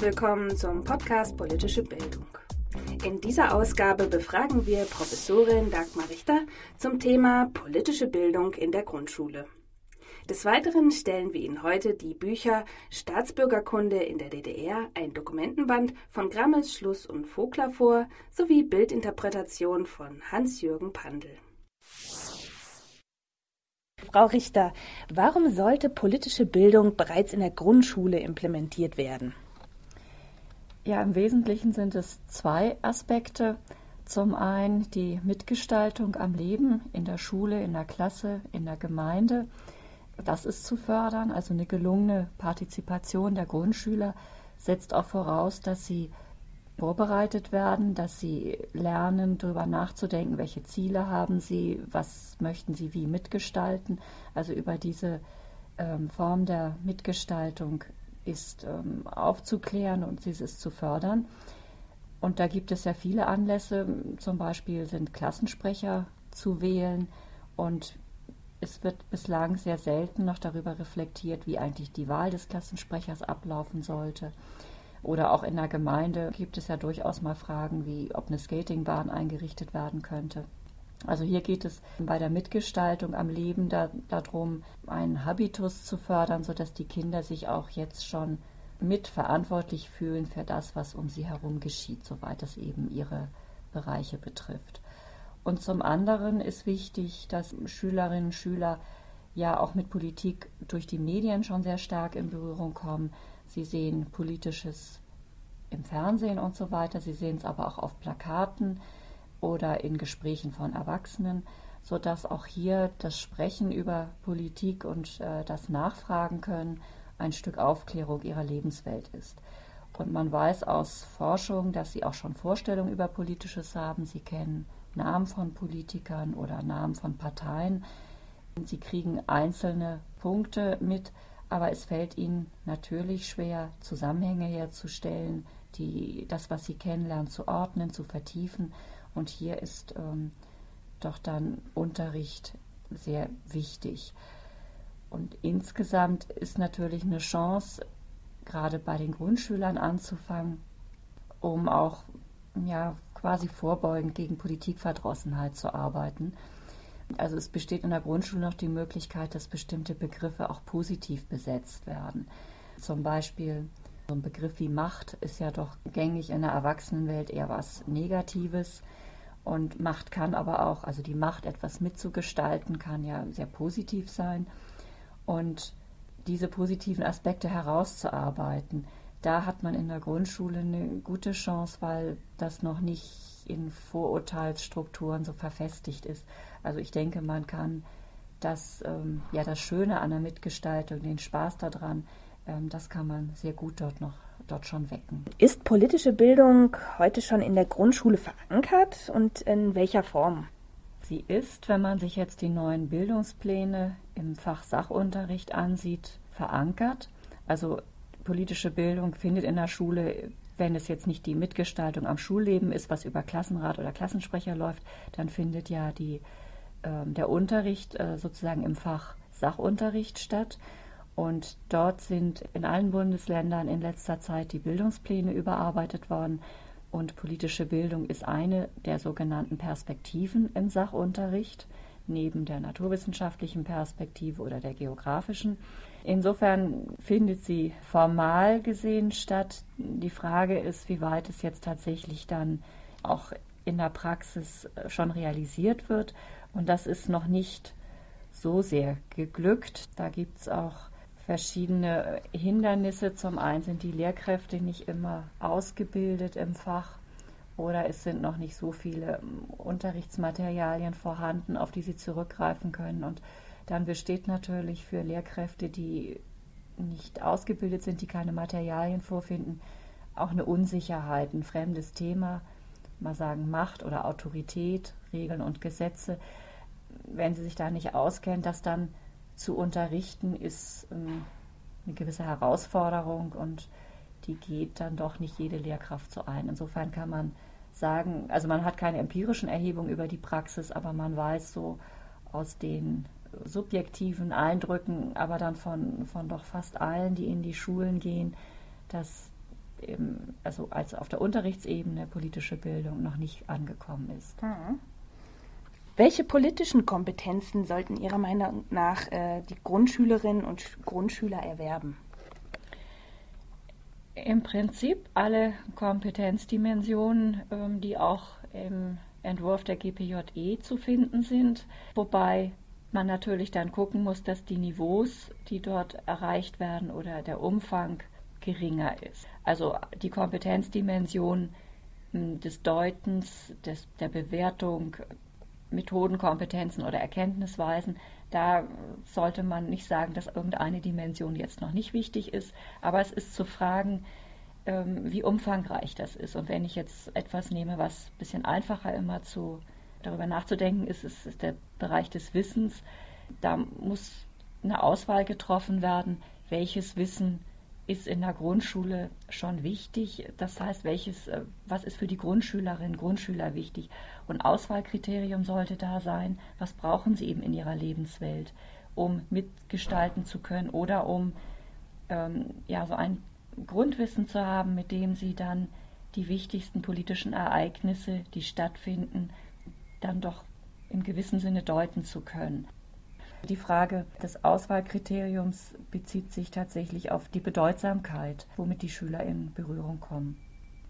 Willkommen zum Podcast Politische Bildung. In dieser Ausgabe befragen wir Professorin Dagmar Richter zum Thema politische Bildung in der Grundschule. Des Weiteren stellen wir Ihnen heute die Bücher Staatsbürgerkunde in der DDR, ein Dokumentenband von Grammes, Schluss und Vogler vor, sowie Bildinterpretation von Hans-Jürgen Pandel. Frau Richter, warum sollte politische Bildung bereits in der Grundschule implementiert werden? Ja, im Wesentlichen sind es zwei Aspekte. Zum einen die Mitgestaltung am Leben in der Schule, in der Klasse, in der Gemeinde. Das ist zu fördern. Also eine gelungene Partizipation der Grundschüler setzt auch voraus, dass sie vorbereitet werden, dass sie lernen, darüber nachzudenken, welche Ziele haben sie, was möchten sie wie mitgestalten. Also über diese ähm, Form der Mitgestaltung ist ähm, aufzuklären und sie ist zu fördern. Und da gibt es ja viele Anlässe, zum Beispiel sind Klassensprecher zu wählen und es wird bislang sehr selten noch darüber reflektiert, wie eigentlich die Wahl des Klassensprechers ablaufen sollte. Oder auch in der Gemeinde gibt es ja durchaus mal Fragen, wie ob eine Skatingbahn eingerichtet werden könnte. Also hier geht es bei der Mitgestaltung am Leben da, darum, einen Habitus zu fördern, sodass die Kinder sich auch jetzt schon mitverantwortlich fühlen für das, was um sie herum geschieht, soweit es eben ihre Bereiche betrifft. Und zum anderen ist wichtig, dass Schülerinnen und Schüler ja auch mit Politik durch die Medien schon sehr stark in Berührung kommen. Sie sehen politisches im Fernsehen und so weiter. Sie sehen es aber auch auf Plakaten oder in Gesprächen von Erwachsenen, sodass auch hier das Sprechen über Politik und äh, das Nachfragen können ein Stück Aufklärung ihrer Lebenswelt ist. Und man weiß aus Forschung, dass sie auch schon Vorstellungen über Politisches haben. Sie kennen Namen von Politikern oder Namen von Parteien. Sie kriegen einzelne Punkte mit, aber es fällt ihnen natürlich schwer, Zusammenhänge herzustellen, die, das, was sie kennenlernen, zu ordnen, zu vertiefen. Und hier ist ähm, doch dann Unterricht sehr wichtig. Und insgesamt ist natürlich eine Chance, gerade bei den Grundschülern anzufangen, um auch ja, quasi vorbeugend gegen Politikverdrossenheit zu arbeiten. Also es besteht in der Grundschule noch die Möglichkeit, dass bestimmte Begriffe auch positiv besetzt werden. Zum Beispiel so ein Begriff wie Macht ist ja doch gängig in der Erwachsenenwelt eher was Negatives. Und Macht kann aber auch, also die Macht, etwas mitzugestalten, kann ja sehr positiv sein. Und diese positiven Aspekte herauszuarbeiten, da hat man in der Grundschule eine gute Chance, weil das noch nicht in Vorurteilsstrukturen so verfestigt ist. Also ich denke, man kann das, ähm, ja, das Schöne an der Mitgestaltung, den Spaß daran, das kann man sehr gut dort noch dort schon wecken. Ist politische Bildung heute schon in der Grundschule verankert und in welcher Form? Sie ist, wenn man sich jetzt die neuen Bildungspläne im Fach Sachunterricht ansieht, verankert. Also politische Bildung findet in der Schule wenn es jetzt nicht die Mitgestaltung am Schulleben ist, was über Klassenrat oder Klassensprecher läuft, dann findet ja die, äh, der Unterricht äh, sozusagen im Fach Sachunterricht statt. Und dort sind in allen Bundesländern in letzter Zeit die Bildungspläne überarbeitet worden. Und politische Bildung ist eine der sogenannten Perspektiven im Sachunterricht, neben der naturwissenschaftlichen Perspektive oder der geografischen. Insofern findet sie formal gesehen statt. Die Frage ist, wie weit es jetzt tatsächlich dann auch in der Praxis äh, schon realisiert wird. Und das ist noch nicht so sehr geglückt. Da gibt es auch verschiedene Hindernisse. Zum einen sind die Lehrkräfte nicht immer ausgebildet im Fach oder es sind noch nicht so viele ähm, Unterrichtsmaterialien vorhanden, auf die sie zurückgreifen können. Und dann besteht natürlich für Lehrkräfte, die nicht ausgebildet sind, die keine Materialien vorfinden, auch eine Unsicherheit, ein fremdes Thema, mal sagen Macht oder Autorität, Regeln und Gesetze. Wenn sie sich da nicht auskennen, das dann zu unterrichten, ist ähm, eine gewisse Herausforderung und die geht dann doch nicht jede Lehrkraft so ein. Insofern kann man sagen, also man hat keine empirischen Erhebungen über die Praxis, aber man weiß so aus den subjektiven Eindrücken, aber dann von, von doch fast allen, die in die Schulen gehen, dass im, also als auf der Unterrichtsebene politische Bildung noch nicht angekommen ist. Mhm. Welche politischen Kompetenzen sollten Ihrer Meinung nach äh, die Grundschülerinnen und Grundschüler erwerben? Im Prinzip alle Kompetenzdimensionen, ähm, die auch im Entwurf der GPJE zu finden sind, wobei man natürlich dann gucken muss, dass die Niveaus, die dort erreicht werden oder der Umfang geringer ist. Also die Kompetenzdimension hm, des Deutens, des, der Bewertung, Methodenkompetenzen oder Erkenntnisweisen, da sollte man nicht sagen, dass irgendeine Dimension jetzt noch nicht wichtig ist, aber es ist zu fragen, ähm, wie umfangreich das ist. Und wenn ich jetzt etwas nehme, was ein bisschen einfacher immer zu darüber nachzudenken ist, ist, ist der Bereich des Wissens. Da muss eine Auswahl getroffen werden, welches Wissen ist in der Grundschule schon wichtig. Das heißt, welches, äh, was ist für die Grundschülerinnen, Grundschüler wichtig? Und Auswahlkriterium sollte da sein, was brauchen sie eben in ihrer Lebenswelt, um mitgestalten zu können oder um ähm, ja, so ein Grundwissen zu haben, mit dem sie dann die wichtigsten politischen Ereignisse, die stattfinden, dann doch im gewissen Sinne deuten zu können. Die Frage des Auswahlkriteriums bezieht sich tatsächlich auf die Bedeutsamkeit, womit die Schüler in Berührung kommen.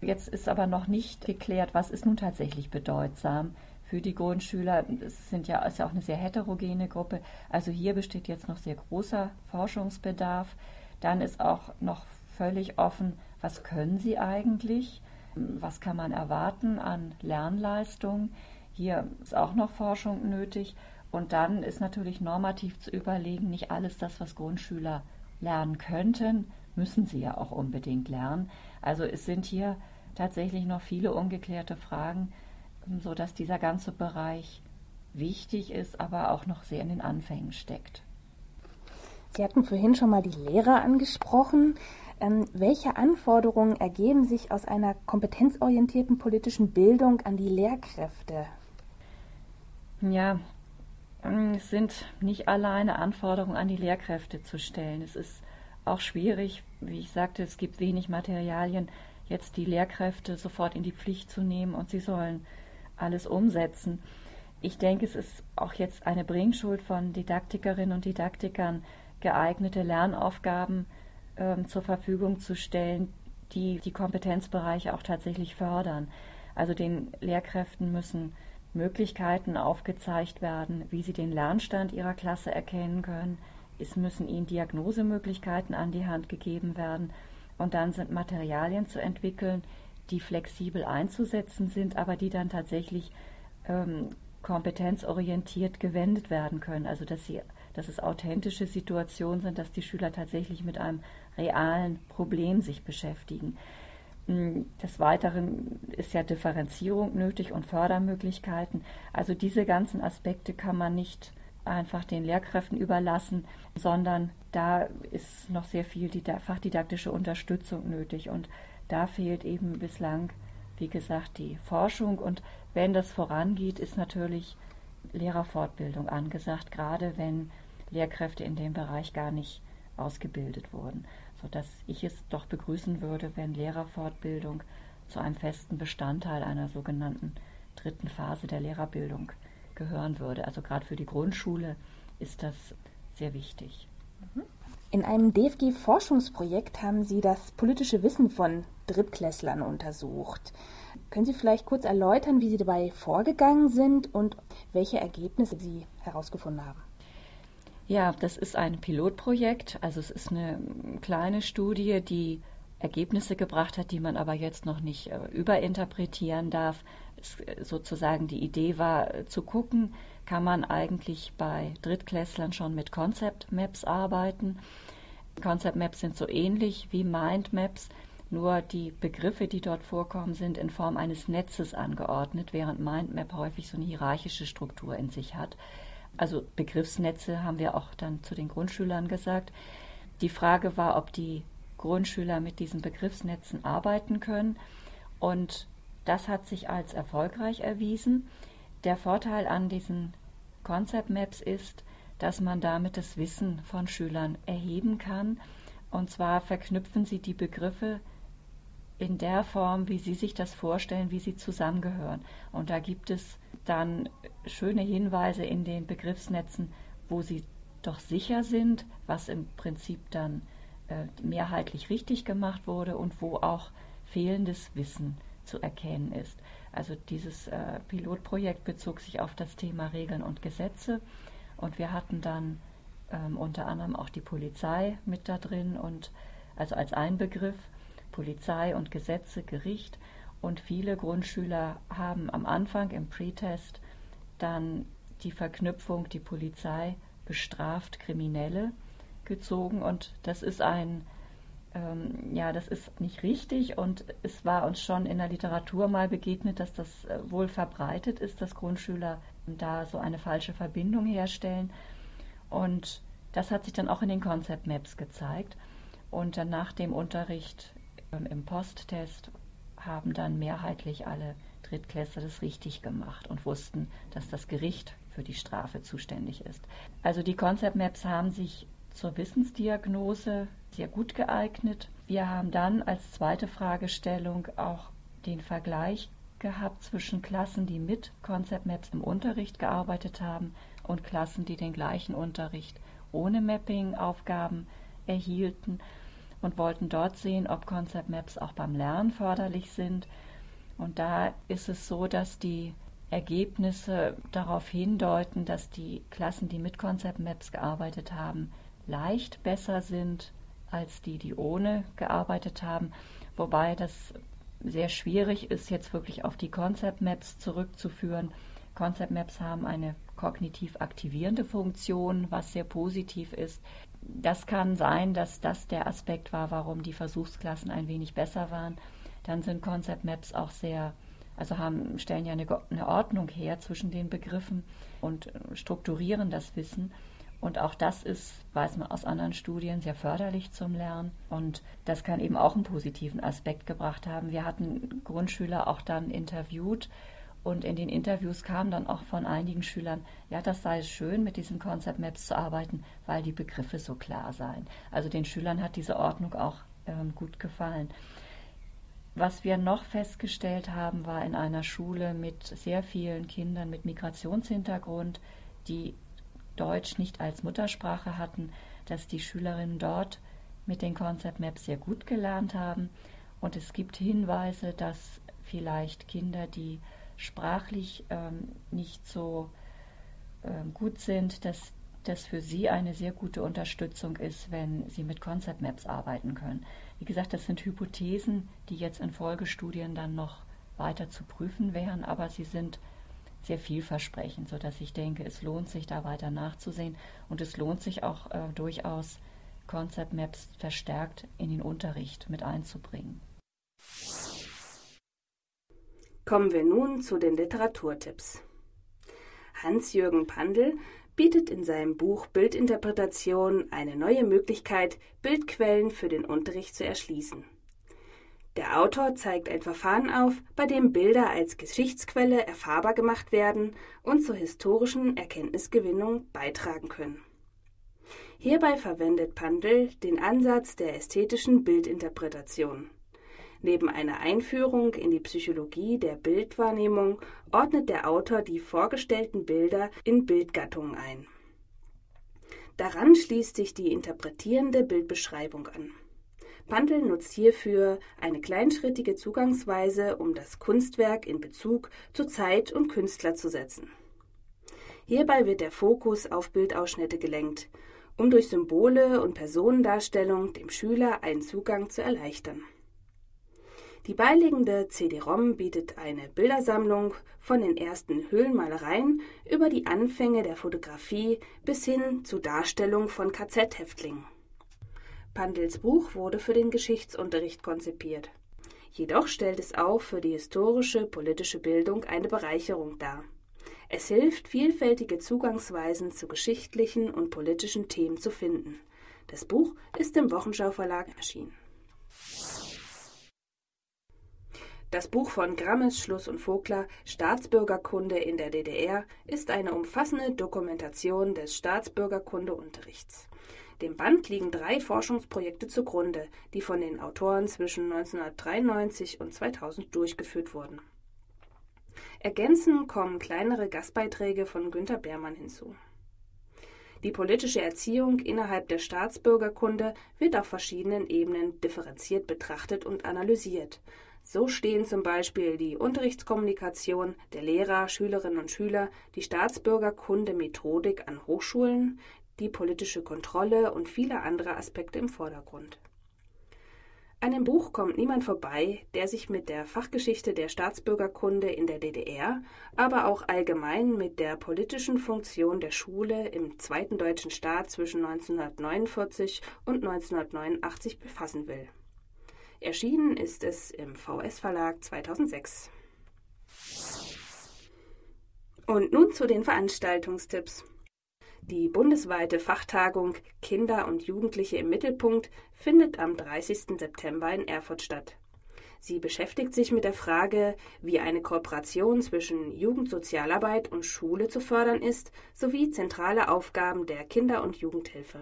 Jetzt ist aber noch nicht geklärt, was ist nun tatsächlich bedeutsam für die Grundschüler. Es sind ja, ist ja auch eine sehr heterogene Gruppe. Also hier besteht jetzt noch sehr großer Forschungsbedarf. Dann ist auch noch völlig offen, was können sie eigentlich? Was kann man erwarten an Lernleistung? Hier ist auch noch Forschung nötig. Und dann ist natürlich normativ zu überlegen, nicht alles das, was Grundschüler lernen könnten, müssen sie ja auch unbedingt lernen. Also es sind hier tatsächlich noch viele ungeklärte Fragen, sodass dieser ganze Bereich wichtig ist, aber auch noch sehr in den Anfängen steckt. Sie hatten vorhin schon mal die Lehrer angesprochen. Ähm, welche Anforderungen ergeben sich aus einer kompetenzorientierten politischen Bildung an die Lehrkräfte? Ja, es sind nicht alleine Anforderungen an die Lehrkräfte zu stellen. Es ist auch schwierig, wie ich sagte, es gibt wenig Materialien, jetzt die Lehrkräfte sofort in die Pflicht zu nehmen und sie sollen alles umsetzen. Ich denke, es ist auch jetzt eine Bringschuld von Didaktikerinnen und Didaktikern, geeignete Lernaufgaben äh, zur Verfügung zu stellen, die die Kompetenzbereiche auch tatsächlich fördern. Also den Lehrkräften müssen Möglichkeiten aufgezeigt werden, wie sie den Lernstand ihrer Klasse erkennen können. Es müssen ihnen Diagnosemöglichkeiten an die Hand gegeben werden. Und dann sind Materialien zu entwickeln, die flexibel einzusetzen sind, aber die dann tatsächlich ähm, kompetenzorientiert gewendet werden können. Also dass sie, dass es authentische Situationen sind, dass die Schüler tatsächlich mit einem realen Problem sich beschäftigen. Hm, des Weiteren ist ja Differenzierung nötig und Fördermöglichkeiten. Also diese ganzen Aspekte kann man nicht einfach den Lehrkräften überlassen, sondern da ist noch sehr viel die fachdidaktische Unterstützung nötig. Und da fehlt eben bislang, wie gesagt, die Forschung. Und wenn das vorangeht, ist natürlich Lehrerfortbildung angesagt, gerade wenn Lehrkräfte in dem Bereich gar nicht ausgebildet wurden sodass ich es doch begrüßen würde, wenn Lehrerfortbildung zu einem festen Bestandteil einer sogenannten dritten Phase der Lehrerbildung gehören würde. Also gerade für die Grundschule ist das sehr wichtig. In einem DFG-Forschungsprojekt haben Sie das politische Wissen von Drittklässlern untersucht. Können Sie vielleicht kurz erläutern, wie Sie dabei vorgegangen sind und welche Ergebnisse Sie herausgefunden haben? Ja, das ist ein Pilotprojekt. Also es ist eine kleine Studie, die Ergebnisse gebracht hat, die man aber jetzt noch nicht äh, überinterpretieren darf. Es, äh, sozusagen die Idee war äh, zu gucken, kann man eigentlich bei Drittklässlern schon mit Concept Maps arbeiten. Concept Maps sind so ähnlich wie Mind Maps, nur die Begriffe, die dort vorkommen, sind in Form eines Netzes angeordnet, während Mindmap häufig so eine hierarchische Struktur in sich hat. Also Begriffsnetze haben wir auch dann zu den Grundschülern gesagt. Die Frage war, ob die Grundschüler mit diesen Begriffsnetzen arbeiten können. Und das hat sich als erfolgreich erwiesen. Der Vorteil an diesen Concept Maps ist, dass man damit das Wissen von Schülern erheben kann. Und zwar verknüpfen sie die Begriffe in der Form, wie Sie sich das vorstellen, wie sie zusammengehören. Und da gibt es dann schöne Hinweise in den Begriffsnetzen, wo sie doch sicher sind, was im Prinzip dann äh, mehrheitlich richtig gemacht wurde und wo auch fehlendes Wissen zu erkennen ist. Also dieses äh, Pilotprojekt bezog sich auf das Thema Regeln und Gesetze und wir hatten dann ähm, unter anderem auch die Polizei mit da drin und also als ein Begriff Polizei und Gesetze, Gericht. Und viele Grundschüler haben am Anfang im Pretest dann die Verknüpfung, die Polizei bestraft Kriminelle gezogen. Und das ist ein, ähm, ja, das ist nicht richtig. Und es war uns schon in der Literatur mal begegnet, dass das äh, wohl verbreitet ist, dass Grundschüler da so eine falsche Verbindung herstellen. Und das hat sich dann auch in den Concept Maps gezeigt. Und dann nach dem Unterricht im Posttest haben dann mehrheitlich alle Drittklässler das richtig gemacht und wussten, dass das Gericht für die Strafe zuständig ist. Also die Concept Maps haben sich zur Wissensdiagnose sehr gut geeignet. Wir haben dann als zweite Fragestellung auch den Vergleich gehabt zwischen Klassen, die mit Concept Maps im Unterricht gearbeitet haben und Klassen, die den gleichen Unterricht ohne Mapping-Aufgaben erhielten und wollten dort sehen, ob Concept Maps auch beim Lernen förderlich sind. Und da ist es so, dass die Ergebnisse darauf hindeuten, dass die Klassen, die mit Concept Maps gearbeitet haben, leicht besser sind als die, die ohne gearbeitet haben. Wobei das sehr schwierig ist, jetzt wirklich auf die Concept Maps zurückzuführen. Concept Maps haben eine kognitiv aktivierende Funktion, was sehr positiv ist. Das kann sein, dass das der Aspekt war, warum die Versuchsklassen ein wenig besser waren. Dann sind Concept Maps auch sehr, also haben, stellen ja eine, eine Ordnung her zwischen den Begriffen und äh, strukturieren das Wissen. Und auch das ist, weiß man aus anderen Studien, sehr förderlich zum Lernen. Und das kann eben auch einen positiven Aspekt gebracht haben. Wir hatten Grundschüler auch dann interviewt und in den Interviews kam dann auch von einigen Schülern, ja, das sei schön, mit diesen Concept Maps zu arbeiten, weil die Begriffe so klar seien. Also den Schülern hat diese Ordnung auch ähm, gut gefallen. Was wir noch festgestellt haben, war in einer Schule mit sehr vielen Kindern mit Migrationshintergrund, die Deutsch nicht als Muttersprache hatten, dass die Schülerinnen dort mit den Concept Maps sehr gut gelernt haben. Und es gibt Hinweise, dass vielleicht Kinder, die sprachlich ähm, nicht so ähm, gut sind, dass das für sie eine sehr gute Unterstützung ist, wenn sie mit Concept Maps arbeiten können. Wie gesagt, das sind Hypothesen, die jetzt in Folgestudien dann noch weiter zu prüfen wären, aber sie sind sehr vielversprechend, sodass ich denke, es lohnt sich da weiter nachzusehen und es lohnt sich auch äh, durchaus Concept Maps verstärkt in den Unterricht mit einzubringen. Kommen wir nun zu den Literaturtipps. Hans-Jürgen Pandl bietet in seinem Buch Bildinterpretation eine neue Möglichkeit, Bildquellen für den Unterricht zu erschließen. Der Autor zeigt ein Verfahren auf, bei dem Bilder als Geschichtsquelle erfahrbar gemacht werden und zur historischen Erkenntnisgewinnung beitragen können. Hierbei verwendet Pandl den Ansatz der ästhetischen Bildinterpretation. Neben einer Einführung in die Psychologie der Bildwahrnehmung ordnet der Autor die vorgestellten Bilder in Bildgattungen ein. Daran schließt sich die interpretierende Bildbeschreibung an. Pandl nutzt hierfür eine kleinschrittige Zugangsweise, um das Kunstwerk in Bezug zu Zeit und Künstler zu setzen. Hierbei wird der Fokus auf Bildausschnitte gelenkt, um durch Symbole und Personendarstellung dem Schüler einen Zugang zu erleichtern. Die beiliegende CD-ROM bietet eine Bildersammlung von den ersten Höhlenmalereien über die Anfänge der Fotografie bis hin zu Darstellung von KZ-Häftlingen. Pandels Buch wurde für den Geschichtsunterricht konzipiert. Jedoch stellt es auch für die historische politische Bildung eine Bereicherung dar. Es hilft, vielfältige Zugangsweisen zu geschichtlichen und politischen Themen zu finden. Das Buch ist im Wochenschau Verlag erschienen. Das Buch von Grammes, Schluss und Vogler Staatsbürgerkunde in der DDR ist eine umfassende Dokumentation des Staatsbürgerkundeunterrichts. Dem Band liegen drei Forschungsprojekte zugrunde, die von den Autoren zwischen 1993 und 2000 durchgeführt wurden. Ergänzend kommen kleinere Gastbeiträge von Günter Beermann hinzu. Die politische Erziehung innerhalb der Staatsbürgerkunde wird auf verschiedenen Ebenen differenziert betrachtet und analysiert. So stehen zum Beispiel die Unterrichtskommunikation der Lehrer, Schülerinnen und Schüler, die Staatsbürgerkunde-Methodik an Hochschulen, die politische Kontrolle und viele andere Aspekte im Vordergrund. An dem Buch kommt niemand vorbei, der sich mit der Fachgeschichte der Staatsbürgerkunde in der DDR, aber auch allgemein mit der politischen Funktion der Schule im Zweiten Deutschen Staat zwischen 1949 und 1989 befassen will. Erschienen ist es im VS Verlag 2006. Und nun zu den Veranstaltungstipps. Die bundesweite Fachtagung Kinder und Jugendliche im Mittelpunkt findet am 30. September in Erfurt statt. Sie beschäftigt sich mit der Frage, wie eine Kooperation zwischen Jugendsozialarbeit und Schule zu fördern ist, sowie zentrale Aufgaben der Kinder- und Jugendhilfe.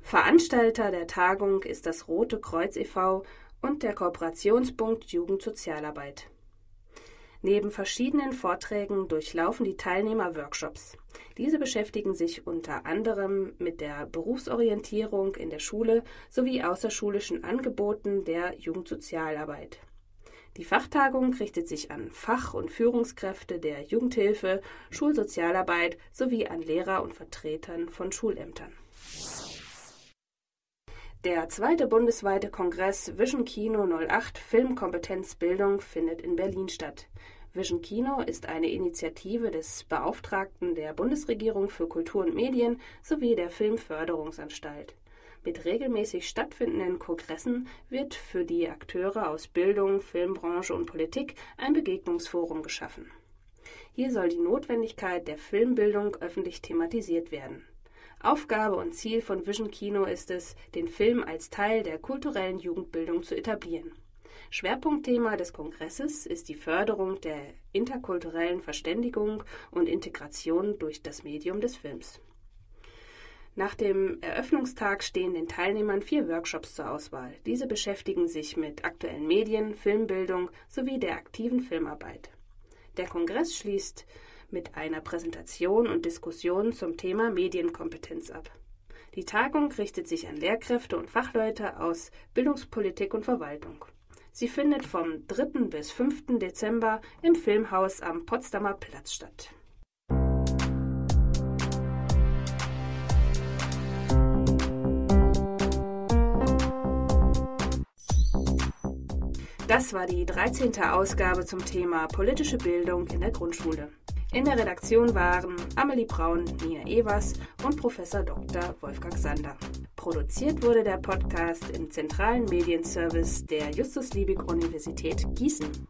Veranstalter der Tagung ist das Rote Kreuz e.V. und der Kooperationspunkt Jugendsozialarbeit. Neben verschiedenen Vorträgen durchlaufen die Teilnehmer Workshops. Diese beschäftigen sich unter anderem mit der Berufsorientierung in der Schule sowie außerschulischen Angeboten der Jugendsozialarbeit. Die Fachtagung richtet sich an Fach- und Führungskräfte der Jugendhilfe, Schulsozialarbeit sowie an Lehrer und Vertretern von Schulämtern. Der zweite bundesweite Kongress Vision Kino 08 Filmkompetenzbildung findet in Berlin statt. Vision Kino ist eine Initiative des Beauftragten der Bundesregierung für Kultur und Medien sowie der Filmförderungsanstalt. Mit regelmäßig stattfindenden Kongressen wird für die Akteure aus Bildung, Filmbranche und Politik ein Begegnungsforum geschaffen. Hier soll die Notwendigkeit der Filmbildung öffentlich thematisiert werden. Aufgabe und Ziel von Vision Kino ist es, den Film als Teil der kulturellen Jugendbildung zu etablieren. Schwerpunktthema des Kongresses ist die Förderung der interkulturellen Verständigung und Integration durch das Medium des Films. Nach dem Eröffnungstag stehen den Teilnehmern vier Workshops zur Auswahl. Diese beschäftigen sich mit aktuellen Medien, Filmbildung sowie der aktiven Filmarbeit. Der Kongress schließt mit einer Präsentation und Diskussion zum Thema Medienkompetenz ab. Die Tagung richtet sich an Lehrkräfte und Fachleute aus Bildungspolitik und Verwaltung. Sie findet vom 3. bis 5. Dezember im Filmhaus am Potsdamer Platz statt. Das war die 13. Ausgabe zum Thema politische Bildung in der Grundschule. In der Redaktion waren Amelie Braun, Nia Evers und Professor Dr. Wolfgang Sander. Produziert wurde der Podcast im zentralen Medienservice der Justus Liebig Universität Gießen.